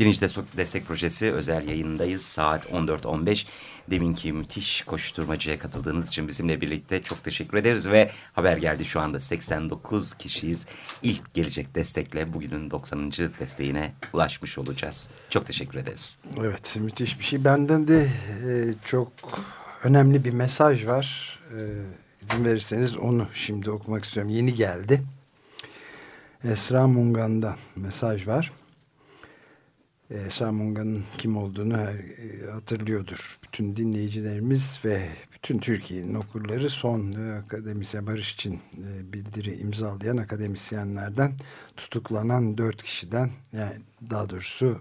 Birinci Destek Projesi özel yayındayız. Saat 14.15. Deminki müthiş koşturmacıya katıldığınız için bizimle birlikte çok teşekkür ederiz. Ve haber geldi şu anda 89 kişiyiz. İlk gelecek destekle bugünün 90. desteğine ulaşmış olacağız. Çok teşekkür ederiz. Evet müthiş bir şey. Benden de e, çok önemli bir mesaj var. E, izin verirseniz onu şimdi okumak istiyorum. Yeni geldi. Esra Mungan'dan mesaj var. Esra Munga'nın kim olduğunu e, hatırlıyordur. Bütün dinleyicilerimiz ve bütün Türkiye'nin okurları son e, akademisyen barış için e, bildiri imzalayan akademisyenlerden tutuklanan dört kişiden yani daha doğrusu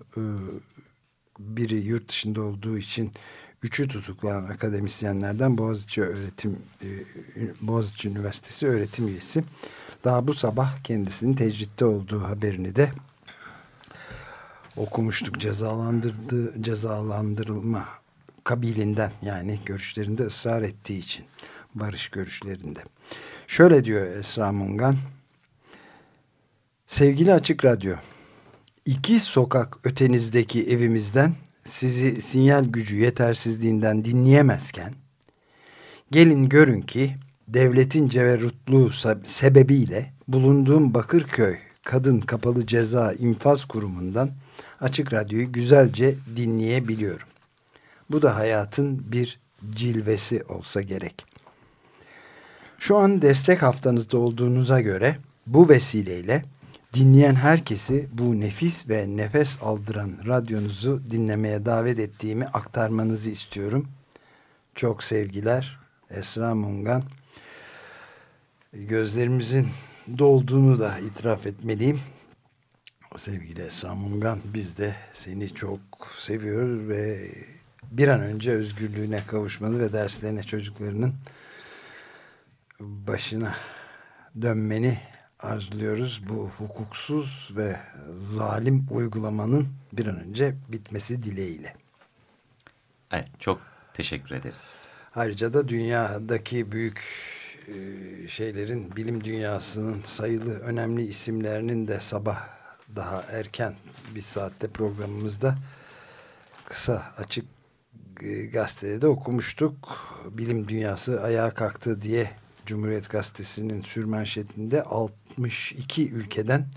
biri yurt dışında olduğu için üçü tutuklanan akademisyenlerden Boğaziçi öğretim Boğaziçi Üniversitesi öğretim üyesi daha bu sabah kendisinin tecritte olduğu haberini de okumuştuk cezalandırdı cezalandırılma kabilinden yani görüşlerinde ısrar ettiği için barış görüşlerinde. Şöyle diyor Esra Mungan. Sevgili Açık Radyo, iki sokak ötenizdeki evimizden sizi sinyal gücü yetersizliğinden dinleyemezken gelin görün ki devletin ceverrutluğu sebebiyle bulunduğum Bakırköy Kadın Kapalı Ceza İnfaz Kurumu'ndan Açık Radyo'yu güzelce dinleyebiliyorum. Bu da hayatın bir cilvesi olsa gerek. Şu an destek haftanızda olduğunuza göre bu vesileyle dinleyen herkesi bu nefis ve nefes aldıran radyonuzu dinlemeye davet ettiğimi aktarmanızı istiyorum. Çok sevgiler Esra Mungan. Gözlerimizin dolduğunu da itiraf etmeliyim sevgili Esra Mungan biz de seni çok seviyoruz ve bir an önce özgürlüğüne kavuşmanı ve derslerine çocuklarının başına dönmeni arzuluyoruz. Bu hukuksuz ve zalim uygulamanın bir an önce bitmesi dileğiyle. Evet, çok teşekkür ederiz. Ayrıca da dünyadaki büyük şeylerin bilim dünyasının sayılı önemli isimlerinin de sabah daha erken bir saatte programımızda kısa açık e, gazetede de okumuştuk. Bilim dünyası ayağa kalktı diye Cumhuriyet Gazetesi'nin sürmanşetinde 62 ülkeden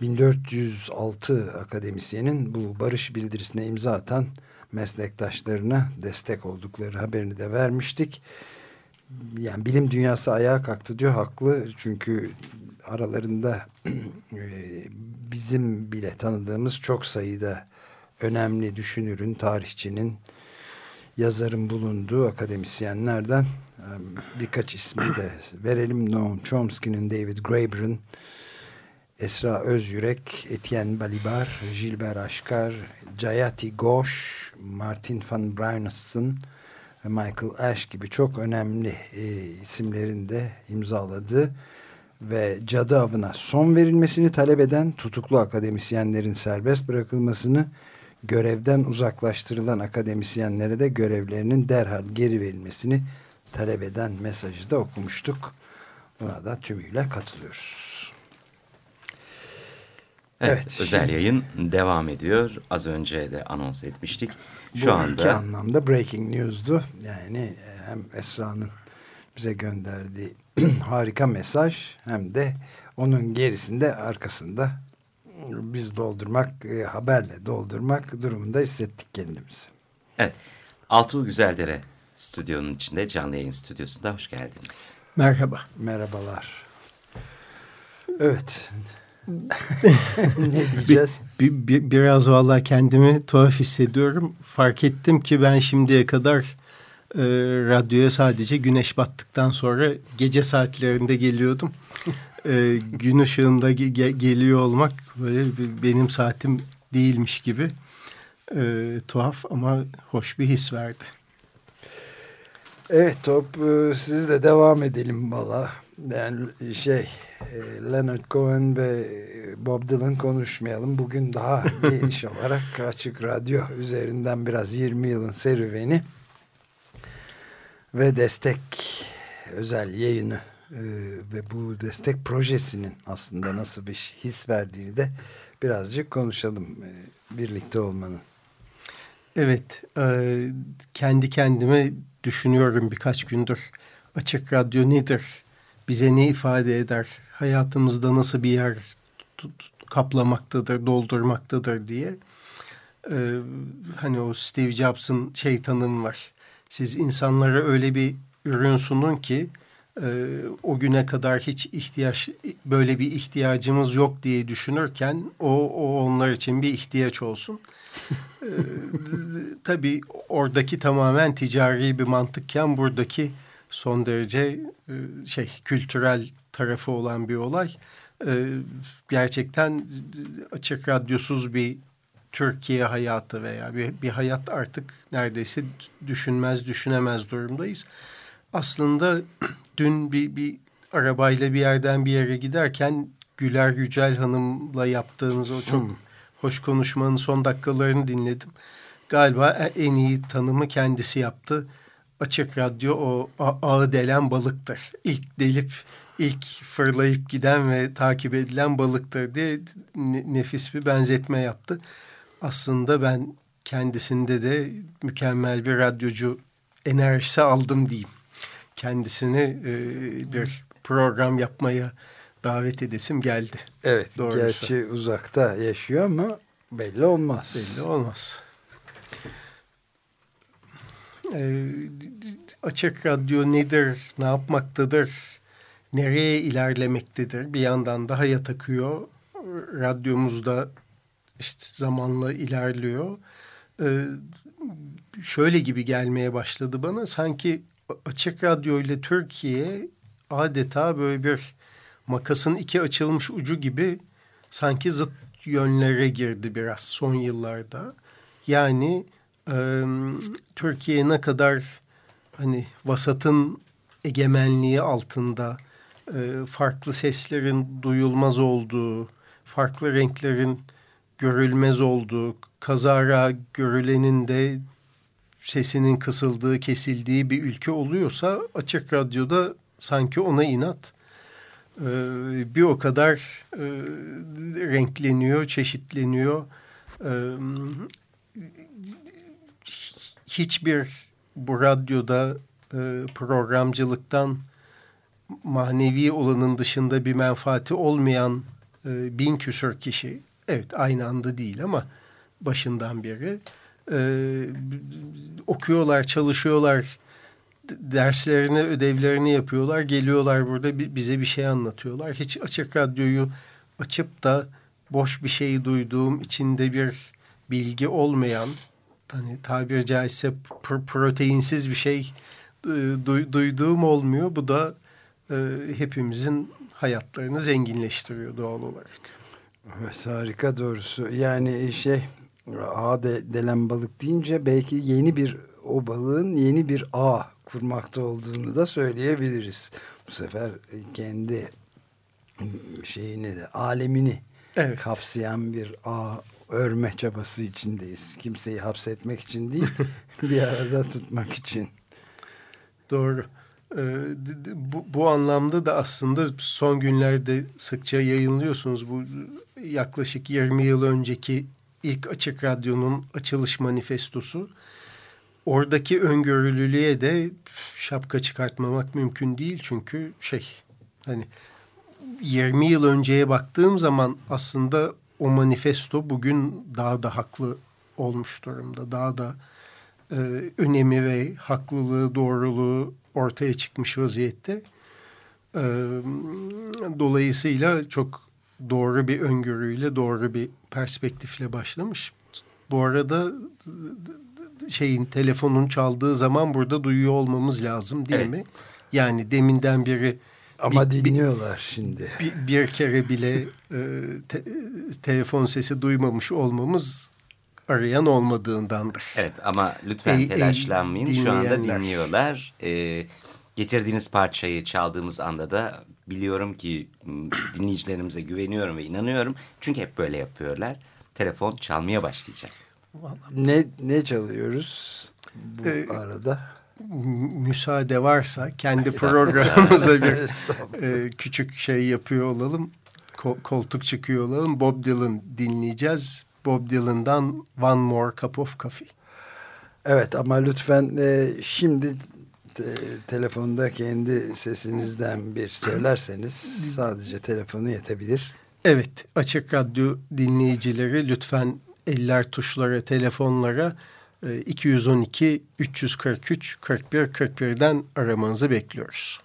1406 akademisyenin bu barış bildirisine imza atan meslektaşlarına destek oldukları haberini de vermiştik. Yani bilim dünyası ayağa kalktı diyor haklı çünkü aralarında e, bizim bile tanıdığımız çok sayıda önemli düşünürün, tarihçinin, yazarın bulunduğu akademisyenlerden birkaç ismi de verelim. Noam Chomsky'nin, David Graeber'ın, Esra Özyürek, Etienne Balibar, Gilbert Aşkar, Jayati Ghosh, Martin van Bruynesen ve Michael Ash gibi çok önemli e, isimlerin de imzaladığı ve cadı avına son verilmesini talep eden tutuklu akademisyenlerin serbest bırakılmasını, görevden uzaklaştırılan akademisyenlere de görevlerinin derhal geri verilmesini talep eden mesajı da okumuştuk. Buna da tümüyle katılıyoruz. Evet, evet özel şimdi, yayın devam ediyor. Az önce de anons etmiştik. Şu bu anda iki anlamda breaking news'du. Yani hem Esra'nın bize gönderdiği harika mesaj hem de onun gerisinde arkasında biz doldurmak, e, haberle doldurmak durumunda hissettik kendimizi. Evet. Altuğ Güzeldere stüdyonun içinde canlı yayın stüdyosunda hoş geldiniz. Merhaba. Merhabalar. Evet. Ne diyeceğiz? Bir, bir, biraz vallahi kendimi tuhaf hissediyorum. Fark ettim ki ben şimdiye kadar e, radyoya sadece güneş battıktan sonra gece saatlerinde geliyordum. e, gün ışığında ge geliyor olmak böyle benim saatim değilmiş gibi e, tuhaf ama hoş bir his verdi. Evet top e, siz de devam edelim valla. Yani şey e, Leonard Cohen ve Bob Dylan konuşmayalım. Bugün daha geniş olarak Açık Radyo üzerinden biraz 20 yılın serüveni ve destek özel yayını e, ve bu destek projesinin aslında nasıl bir his verdiğini de birazcık konuşalım e, birlikte olmanın. Evet, e, kendi kendime düşünüyorum birkaç gündür. Açık Radyo nedir? Bize ne ifade eder? Hayatımızda nasıl bir yer kaplamaktadır, doldurmaktadır diye. E, hani o Steve Jobs'ın şey tanımı var. Siz insanlara öyle bir ürün sunun ki e, o güne kadar hiç ihtiyaç böyle bir ihtiyacımız yok diye düşünürken o, o onlar için bir ihtiyaç olsun. e, tabii oradaki tamamen ticari bir mantıkken buradaki son derece e, şey kültürel tarafı olan bir olay. E, gerçekten açık radyosuz bir Türkiye hayatı veya bir, bir hayat artık neredeyse düşünmez düşünemez durumdayız. Aslında dün bir, bir arabayla bir yerden bir yere giderken Güler Yücel Hanım'la yaptığınız o çok hmm. hoş konuşmanın son dakikalarını dinledim. Galiba en iyi tanımı kendisi yaptı. Açık radyo o ağı delen balıktır. İlk delip ilk fırlayıp giden ve takip edilen balıktır diye nefis bir benzetme yaptı. Aslında ben kendisinde de mükemmel bir radyocu enerjisi aldım diyeyim kendisini e, bir program yapmaya davet edesim geldi. Evet, Doğrusu. gerçi uzakta yaşıyor ama belli olmaz. Belli olmaz. E, açık radyo nedir, ne yapmaktadır, nereye ilerlemektedir? Bir yandan da hayat akıyor. Radyomuzda işte zamanla ilerliyor. Ee, şöyle gibi gelmeye başladı bana. Sanki Açık Radyo ile Türkiye adeta böyle bir makasın iki açılmış ucu gibi sanki zıt yönlere girdi biraz son yıllarda. Yani Türkiye ne kadar hani vasatın egemenliği altında farklı seslerin duyulmaz olduğu, farklı renklerin görülmez olduğu, kazara görülenin de sesinin kısıldığı, kesildiği bir ülke oluyorsa açık radyoda sanki ona inat bir o kadar renkleniyor, çeşitleniyor. Hiçbir bu radyoda e, programcılıktan manevi olanın dışında bir menfaati olmayan e, bin küsur kişi, evet aynı anda değil ama başından beri e, okuyorlar, çalışıyorlar, derslerini, ödevlerini yapıyorlar, geliyorlar burada bize bir şey anlatıyorlar. Hiç açık radyoyu açıp da boş bir şey duyduğum, içinde bir bilgi olmayan, hani tabiri caizse proteinsiz bir şey e, duyduğum olmuyor. Bu da e, hepimizin hayatlarını zenginleştiriyor doğal olarak. Evet harika doğrusu. Yani şey ağ de, delen balık deyince belki yeni bir o balığın yeni bir ağ kurmakta olduğunu da söyleyebiliriz. Bu sefer kendi şeyini de alemini evet. kapsayan bir ağ örme çabası içindeyiz. Kimseyi hapsetmek için değil, bir arada tutmak için. Doğru. Ee, bu, bu anlamda da aslında son günlerde sıkça yayınlıyorsunuz. Bu yaklaşık 20 yıl önceki ilk Açık Radyo'nun açılış manifestosu. Oradaki öngörülülüğe de şapka çıkartmamak mümkün değil. Çünkü şey hani 20 yıl önceye baktığım zaman aslında o manifesto bugün daha da haklı olmuş durumda. Daha da e, önemi ve haklılığı, doğruluğu ortaya çıkmış vaziyette. E, dolayısıyla çok doğru bir öngörüyle, doğru bir perspektifle başlamış. Bu arada şeyin telefonun çaldığı zaman burada duyuyor olmamız lazım değil evet. mi? Yani deminden beri ama bir, dinliyorlar bir, şimdi. Bir, bir kere bile e, te, telefon sesi duymamış olmamız arayan olmadığındandır. Evet ama lütfen ey, telaşlanmayın. Ey, Şu anda dinliyorlar. Ee, getirdiğiniz parçayı çaldığımız anda da biliyorum ki dinleyicilerimize güveniyorum ve inanıyorum. Çünkü hep böyle yapıyorlar. Telefon çalmaya başlayacak. Vallahi. Ne, ne çalıyoruz bu ee, arada? Müsaade varsa kendi programımıza bir e, küçük şey yapıyor olalım. Ko koltuk çıkıyor olalım. Bob Dylan dinleyeceğiz. Bob Dylan'dan One More Cup of Coffee. Evet ama lütfen e, şimdi te, telefonda kendi sesinizden bir söylerseniz sadece telefonu yetebilir. Evet açık radyo dinleyicileri lütfen eller tuşlara telefonlara 212 343 41 41'den aramanızı bekliyoruz.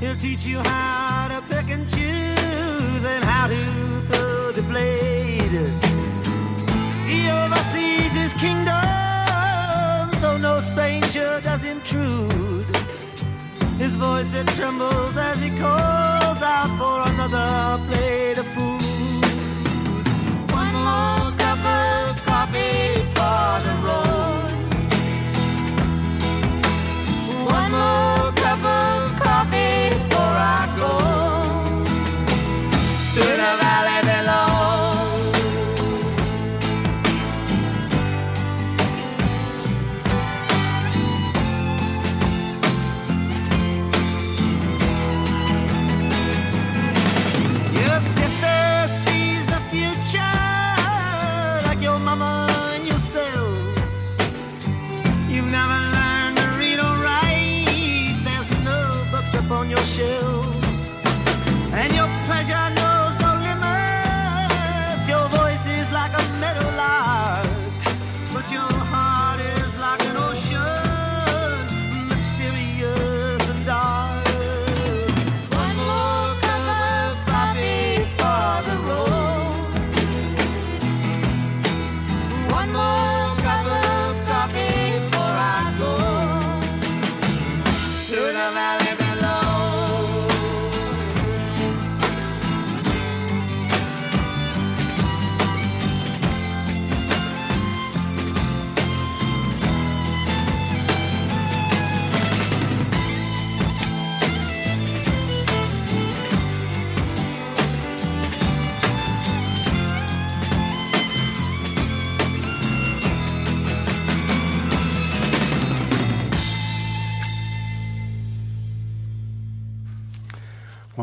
He'll teach you how to pick and choose and how to throw the blade. He oversees his kingdom, so no stranger does intrude. His voice it trembles as he calls out for another plate of food. One more cup of coffee.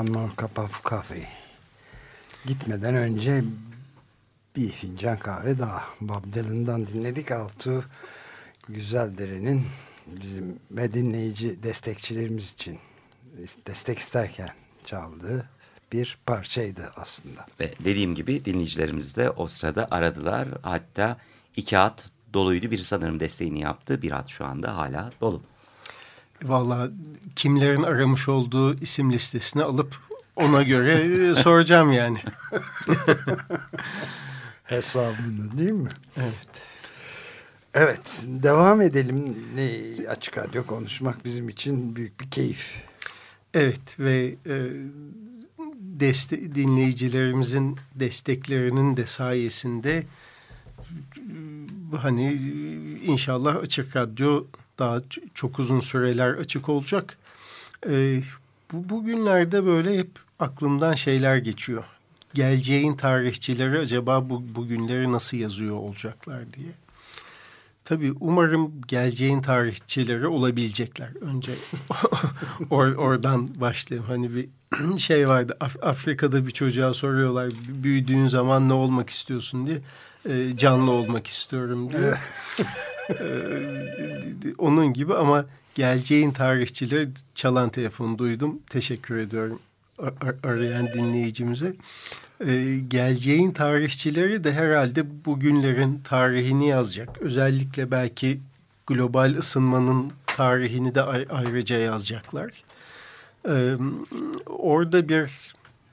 Cup of Coffee. Gitmeden önce bir fincan kahve daha. Bob Dylan'dan dinledik. Altu Güzeldere'nin bizim ve dinleyici destekçilerimiz için destek isterken çaldığı bir parçaydı aslında. Ve dediğim gibi dinleyicilerimiz de o sırada aradılar. Hatta iki at doluydu. Bir sanırım desteğini yaptı. Bir at şu anda hala dolu. Valla kimlerin aramış olduğu isim listesini alıp ona göre soracağım yani. Hesabını değil mi? Evet. Evet devam edelim. Ne, açık radyo konuşmak bizim için büyük bir keyif. Evet ve e, deste dinleyicilerimizin desteklerinin de sayesinde hani inşallah açık radyo daha çok uzun süreler açık olacak. E, bu bugünlerde böyle hep aklımdan şeyler geçiyor. Geleceğin tarihçileri acaba bu bugünleri nasıl yazıyor olacaklar diye. Tabii umarım geleceğin tarihçileri olabilecekler. Önce or, oradan başlayayım. Hani bir şey vardı. Af Afrika'da bir çocuğa soruyorlar. Büyüdüğün zaman ne olmak istiyorsun diye. E, canlı olmak istiyorum diye. e, onun gibi ama geleceğin tarihçileri çalan telefonu duydum. Teşekkür ediyorum ar arayan dinleyicimize. Ee, geleceğin tarihçileri de herhalde bugünlerin tarihini yazacak. Özellikle belki global ısınmanın tarihini de ayrıca yazacaklar. Ee, orada bir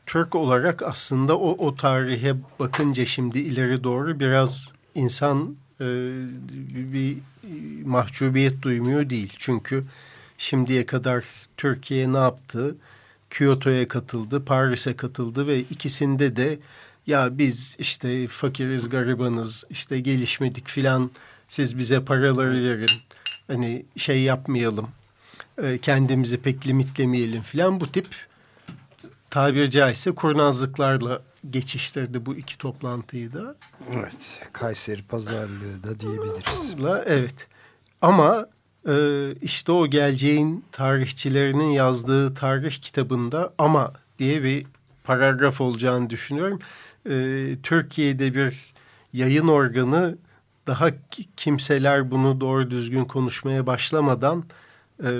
Türk olarak aslında o, o tarihe bakınca şimdi ileri doğru biraz insan e, bir mahcubiyet duymuyor değil. Çünkü şimdiye kadar Türkiye ne yaptı? Kyoto'ya katıldı, Paris'e katıldı ve ikisinde de ya biz işte fakiriz, garibanız, işte gelişmedik filan siz bize paraları verin. Hani şey yapmayalım, e, kendimizi pek limitlemeyelim filan bu tip tabiri caizse kurnazlıklarla geçiştirdi bu iki toplantıyı da. Evet, Kayseri pazarlığı da diyebiliriz. Evet ama e, işte o geleceğin tarihçilerinin yazdığı tarih kitabında ama diye bir paragraf olacağını düşünüyorum. E, Türkiye'de bir yayın organı daha kimseler bunu doğru düzgün konuşmaya başlamadan e,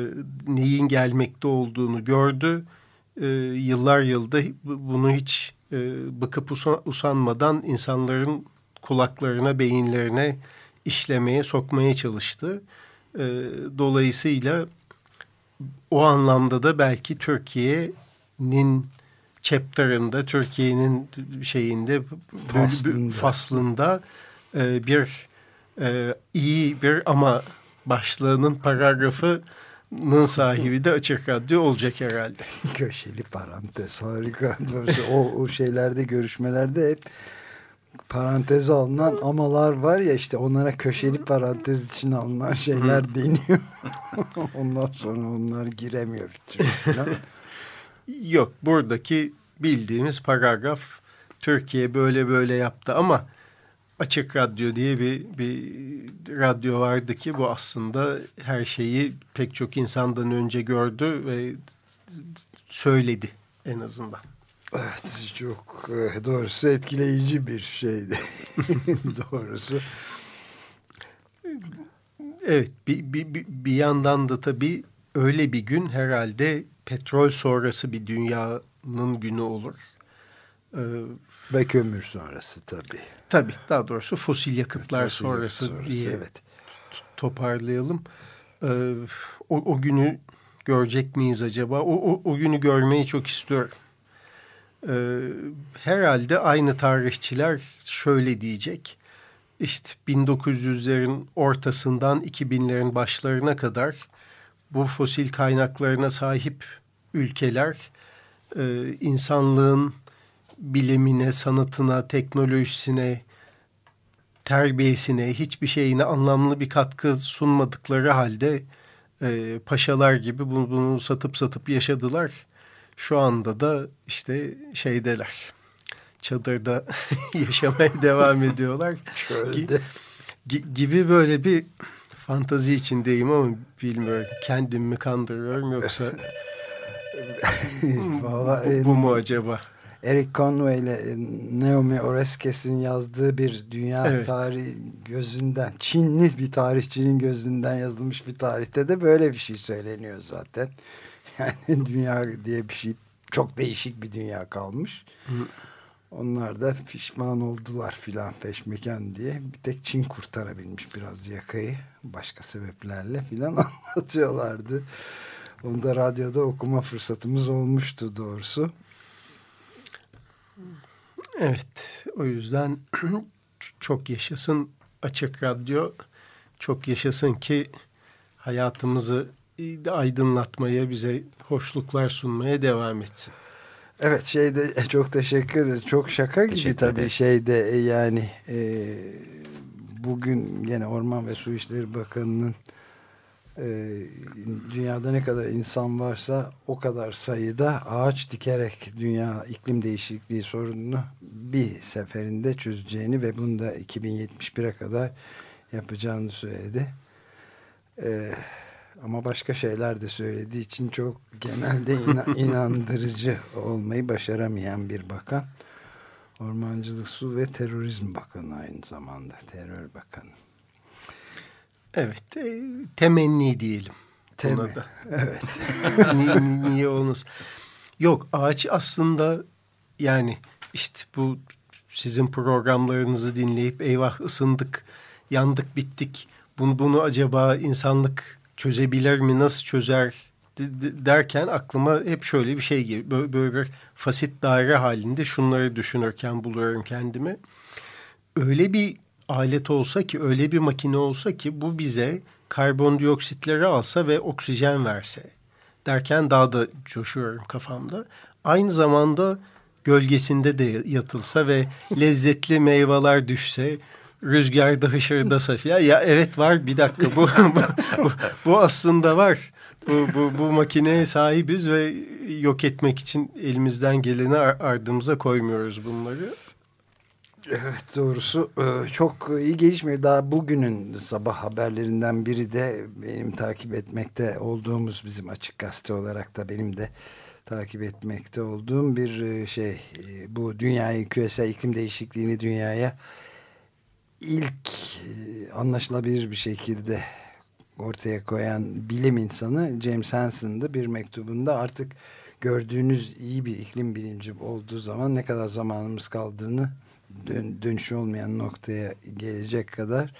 neyin gelmekte olduğunu gördü. E, yıllar yılda bunu hiç e, bıkıp usanmadan insanların kulaklarına, beyinlerine işlemeye, sokmaya çalıştı. E, dolayısıyla o anlamda da belki Türkiye'nin chapter'ında, Türkiye'nin şeyinde faslında, faslında e, bir e, iyi bir ama başlığının paragrafının sahibi de Açık Radyo olacak herhalde. Köşeli parantez harika. o, o şeylerde görüşmelerde hep parantez alınan amalar var ya işte onlara köşeli parantez için alınan şeyler deniyor. Ondan sonra onlar giremiyor. Yok buradaki bildiğimiz paragraf Türkiye böyle böyle yaptı ama Açık Radyo diye bir, bir radyo vardı ki bu aslında her şeyi pek çok insandan önce gördü ve söyledi en azından. Evet çok e, doğrusu etkileyici bir şeydi. doğrusu. Evet bir, bir, bir yandan da tabii öyle bir gün herhalde petrol sonrası bir dünyanın günü olur. Ee, Ve kömür sonrası tabii. Tabii daha doğrusu fosil yakıtlar fosil sonrası, sonrası diye evet. toparlayalım. Ee, o, o günü görecek miyiz acaba? O, o, o günü görmeyi çok istiyorum. Ee, herhalde aynı tarihçiler şöyle diyecek. İşte 1900'lerin ortasından 2000'lerin başlarına kadar bu fosil kaynaklarına sahip ülkeler e, insanlığın bilimine, sanatına, teknolojisine, terbiyesine, hiçbir şeyine anlamlı bir katkı sunmadıkları halde e, paşalar gibi bunu, bunu satıp satıp yaşadılar şu anda da işte şeydeler. Çadırda yaşamaya devam ediyorlar. Şöyle gibi böyle bir fantazi içindeyim ama bilmiyorum. Kendimi mi kandırıyorum yoksa Vallahi, bu, bu mu acaba? Eric Conway ile e, Naomi Oreskes'in yazdığı bir dünya evet. tarihi gözünden, Çinli bir tarihçinin gözünden yazılmış bir tarihte de böyle bir şey söyleniyor zaten. Yani dünya diye bir şey çok değişik bir dünya kalmış. Hı. Onlar da pişman oldular filan peşmeken diye. Bir tek Çin kurtarabilmiş biraz yakayı. Başka sebeplerle filan anlatıyorlardı. Onu da radyoda okuma fırsatımız olmuştu doğrusu. Evet, o yüzden çok yaşasın Açık Radyo, çok yaşasın ki hayatımızı aydınlatmaya, bize hoşluklar sunmaya devam etsin. Evet şeyde çok teşekkür ederim. Çok şaka gibi teşekkür tabii ederiz. şeyde e, yani e, bugün yine Orman ve Su İşleri Bakanı'nın e, dünyada ne kadar insan varsa o kadar sayıda ağaç dikerek dünya iklim değişikliği sorununu bir seferinde çözeceğini ve bunu da 2071'e kadar yapacağını söyledi. Evet ama başka şeyler de söylediği için çok genelde inandırıcı olmayı başaramayan bir bakan. Ormancılık, Su ve Terörizm Bakanı aynı zamanda. Terör Bakanı. Evet. E, temenni diyelim. Teme. Da. Evet. niye, niye olmaz? Yok ağaç aslında yani işte bu sizin programlarınızı dinleyip eyvah ısındık, yandık, bittik. Bunu, bunu acaba insanlık çözebilir mi, nasıl çözer derken aklıma hep şöyle bir şey geliyor. Böyle, bir fasit daire halinde şunları düşünürken buluyorum kendimi. Öyle bir alet olsa ki, öyle bir makine olsa ki bu bize karbondioksitleri alsa ve oksijen verse derken daha da coşuyorum kafamda. Aynı zamanda gölgesinde de yatılsa ve lezzetli meyveler düşse rüzgarda hışırdasa filan. Ya evet var bir dakika bu, bu, bu, aslında var. Bu, bu, bu makineye sahibiz ve yok etmek için elimizden geleni ardımıza koymuyoruz bunları. Evet doğrusu e, çok iyi gelişmiyor. Daha bugünün sabah haberlerinden biri de benim takip etmekte olduğumuz bizim açık gazete olarak da benim de takip etmekte olduğum bir e, şey. E, bu dünyayı küresel iklim değişikliğini dünyaya ilk anlaşılabilir bir şekilde ortaya koyan bilim insanı James Hansen'dı bir mektubunda artık gördüğünüz iyi bir iklim bilimci olduğu zaman ne kadar zamanımız kaldığını dön, dönüşü olmayan noktaya gelecek kadar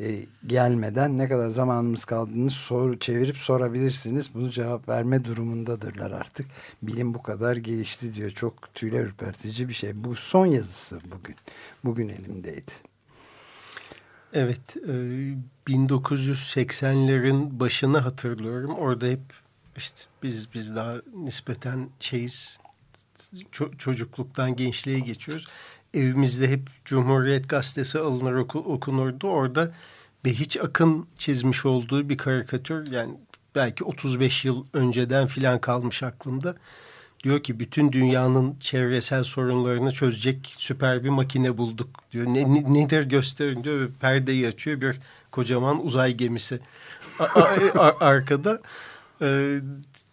e, gelmeden ne kadar zamanımız kaldığını soru çevirip sorabilirsiniz. Bunu cevap verme durumundadırlar artık. Bilim bu kadar gelişti diyor. Çok tüyler ürpertici bir şey. Bu son yazısı bugün. Bugün elimdeydi. Evet, e, 1980'lerin başını hatırlıyorum. Orada hep işte biz biz daha nispeten şeyiz, ço çocukluktan gençliğe geçiyoruz. Evimizde hep Cumhuriyet Gazetesi alınır oku, okunurdu. Orada Behiç Akın çizmiş olduğu bir karikatür yani belki 35 yıl önceden filan kalmış aklımda diyor ki bütün dünyanın çevresel sorunlarını çözecek süper bir makine bulduk diyor. Ne, ne, nedir gösterin diyor. Perdeyi açıyor bir kocaman uzay gemisi arkada. Ee,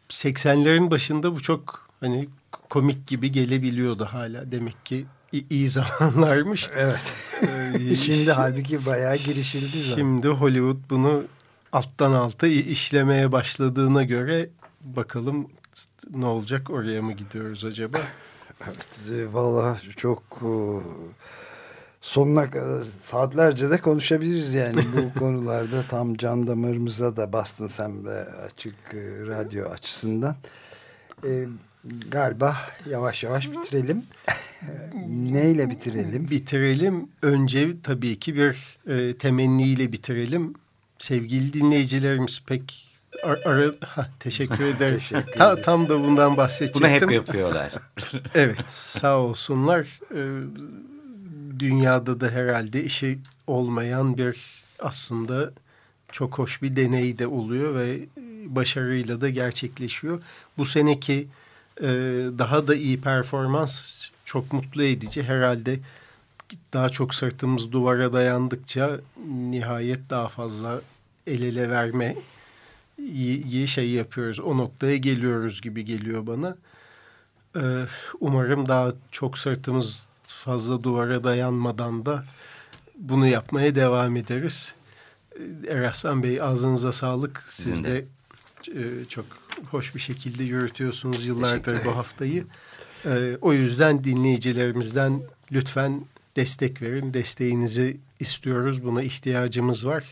80'lerin başında bu çok hani komik gibi gelebiliyordu hala. Demek ki iyi zamanlarmış. Evet. Ee, şimdi halbuki bayağı girişildi zaten. Şimdi Hollywood bunu alttan alta işlemeye başladığına göre bakalım ne olacak oraya mı gidiyoruz acaba? Evet e, valla çok e, sonuna kadar saatlerce de konuşabiliriz yani bu konularda tam can damarımıza da bastın sen de açık e, radyo açısından. Ee, galiba yavaş yavaş bitirelim. Neyle bitirelim? Bitirelim. Önce tabii ki bir e, temenniyle bitirelim. Sevgili dinleyicilerimiz pek Ar ara, ha, teşekkür ederim. teşekkür Ta, tam da bundan bahsedecektim. Bunu hep yapıyorlar. evet sağ olsunlar. Ee, dünyada da herhalde işi olmayan bir aslında çok hoş bir deney de oluyor ve başarıyla da gerçekleşiyor. Bu seneki e, daha da iyi performans çok mutlu edici. Herhalde daha çok sırtımız duvara dayandıkça nihayet daha fazla el ele verme iyi şey yapıyoruz. O noktaya geliyoruz gibi geliyor bana. Ee, umarım daha çok sırtımız fazla duvara dayanmadan da bunu yapmaya devam ederiz. Ee, Eraslan Bey ağzınıza sağlık. Sizin Siz de, de e, çok hoş bir şekilde yürütüyorsunuz yıllardır bu haftayı. Ee, o yüzden dinleyicilerimizden lütfen destek verin. Desteğinizi istiyoruz. Buna ihtiyacımız var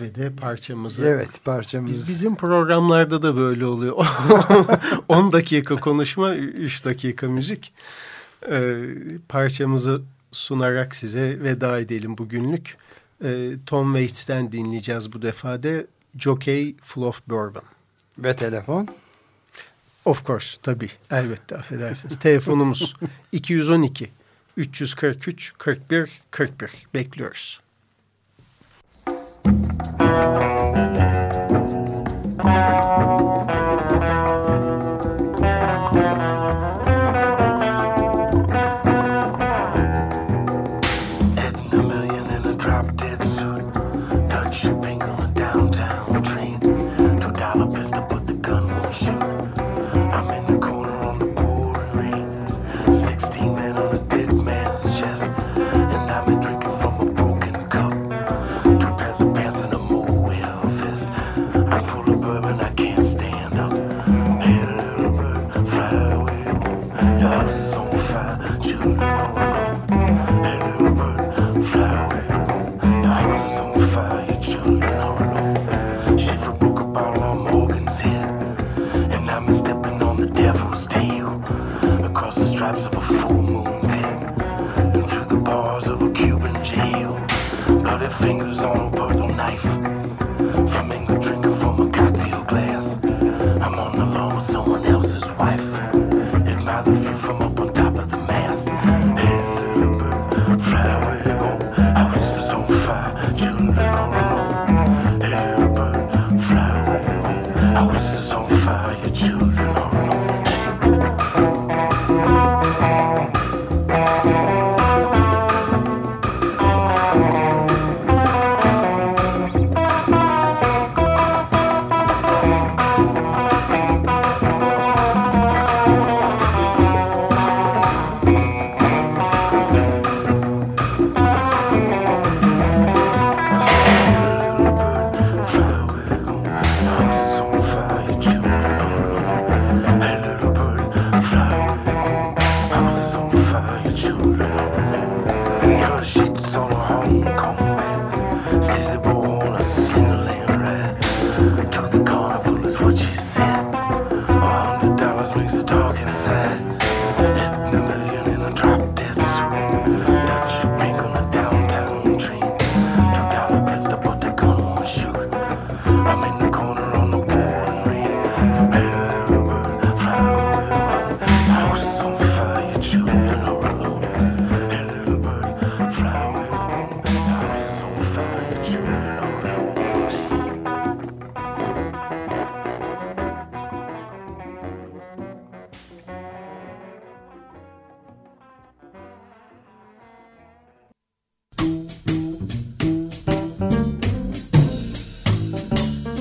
ve de parçamızı. Evet parçamızı. Biz, bizim programlarda da böyle oluyor. 10 dakika konuşma, 3 dakika müzik. e, parçamızı sunarak size veda edelim bugünlük. E, Tom Waits'ten dinleyeceğiz bu defada. Jockey Full of Bourbon. Ve telefon? Of course tabii elbette affedersiniz. Telefonumuz 212 343 41 41 bekliyoruz. asses on fire, children.